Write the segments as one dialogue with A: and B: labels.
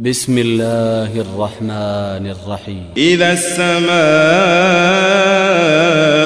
A: بسم الله الرحمن الرحيم.
B: إذا السماء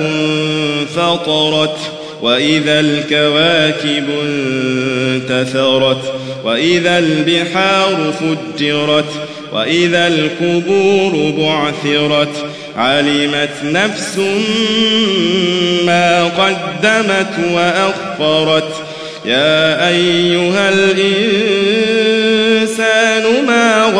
B: انفطرت وإذا الكواكب انتثرت وإذا البحار فجرت وإذا القبور بعثرت علمت نفس ما قدمت وأخفرت يا أيها الإنسان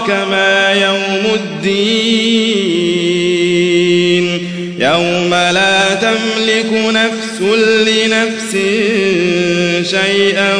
B: أدراك ما يوم الدين. يوم لا تملك نفس لنفس شيئا